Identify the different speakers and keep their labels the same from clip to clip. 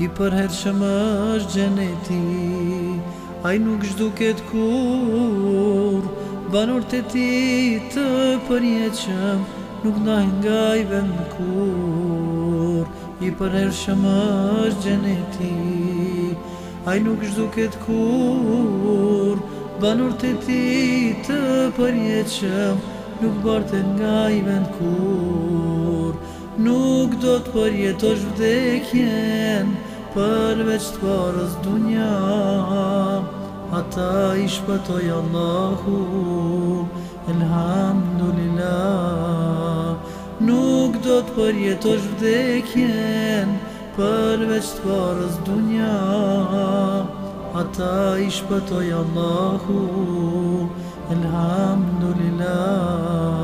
Speaker 1: I përherë herë është gjeneti aj nuk shduket kur Banur të ti të përjeqëm Nuk në nga i vend kur I përherë herë është gjeneti aj nuk shduket kur Banur të ti të përjeqëm Nuk bërte nga i vend kur do të përjetosh vdekjen përveç të parës dunja Ata i shpëtoj Allahu, elhamdulillah Nuk do të përjetosh vdekjen përveç të parës dunja Ata i shpëtoj Allahu, elhamdulillah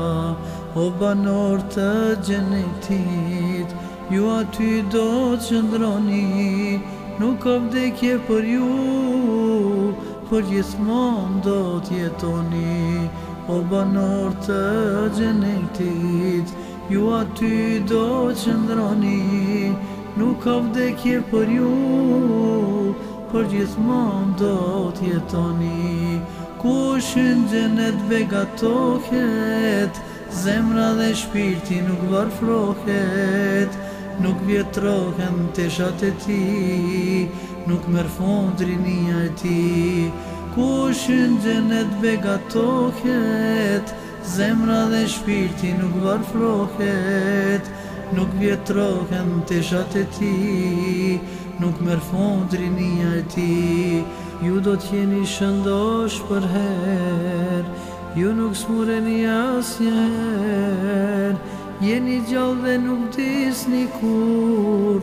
Speaker 1: O banor të gjenetit Ju aty do të qëndroni Nuk ka vdekje për ju Për gjithmon do të jetoni O banor të gjenetit Ju aty do të qëndroni Nuk ka vdekje për ju Për gjithmon do të jetoni Kushin gjenet vega tohet Zemra dhe shpirti nuk varfrohet Nuk vjetrohen të shatë e ti Nuk mërë fondri një e ti Ku e të begatohet Zemra dhe shpirti nuk varfrohet Nuk vjetrohen të shatë e ti Nuk mërë fondri një e ti Ju do t'jeni shëndosh për herë Ju jo nuk smureni asjen Jeni gjallë dhe nuk disni kur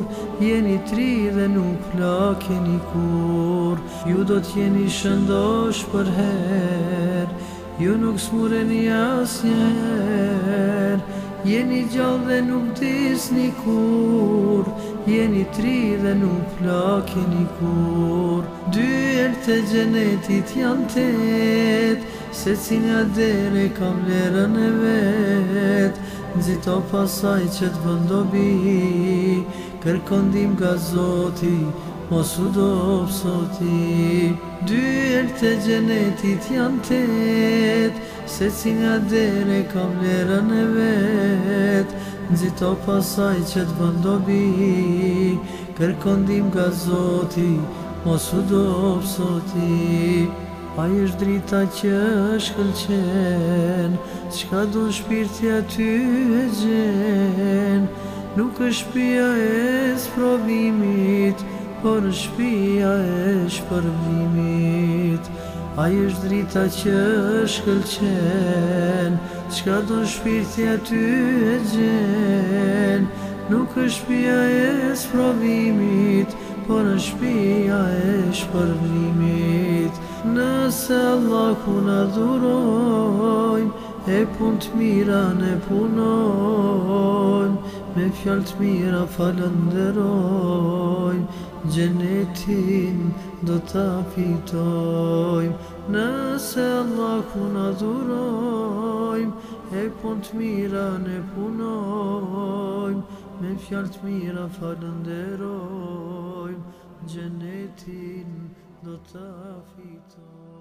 Speaker 1: Jeni tri dhe nuk plakeni kur Ju do t'jeni shëndosh për her Ju jo nuk smureni asjen Jeni gjallë dhe nuk disni kur Jeni tri dhe nuk plakeni kur Dyrë të gjenetit janë tëtë Se cina dere kam lërën e vetë Nëzito pasaj që të bëndobi Kërkondim ka zoti Mos u dopë soti Dyrë të gjenetit janë tëtë Se cina dere kam lërën e vetë Nëzito pasaj që të bëndobi Kërkondim ka zoti mos u dobë soti, a ishtë drita që është këllqen, Shka do në shpirtja ty e gjen, nuk është pia e sprovimit, por është pia e shpërvimit. A ishtë drita që është këllqen, Shka do në shpirtja ty e gjen, nuk është pia e sprovimit, por është e për po shpia e shpërnimit Nëse Allah ku në dhurojmë E pun të mira në punojmë Me fjall të mira falën Gjenetin do të apitojmë Nëse Allah ku në dhurojmë E pun të mira në punojmë me fjartë mirë a falë gjenetin do ta fitoj.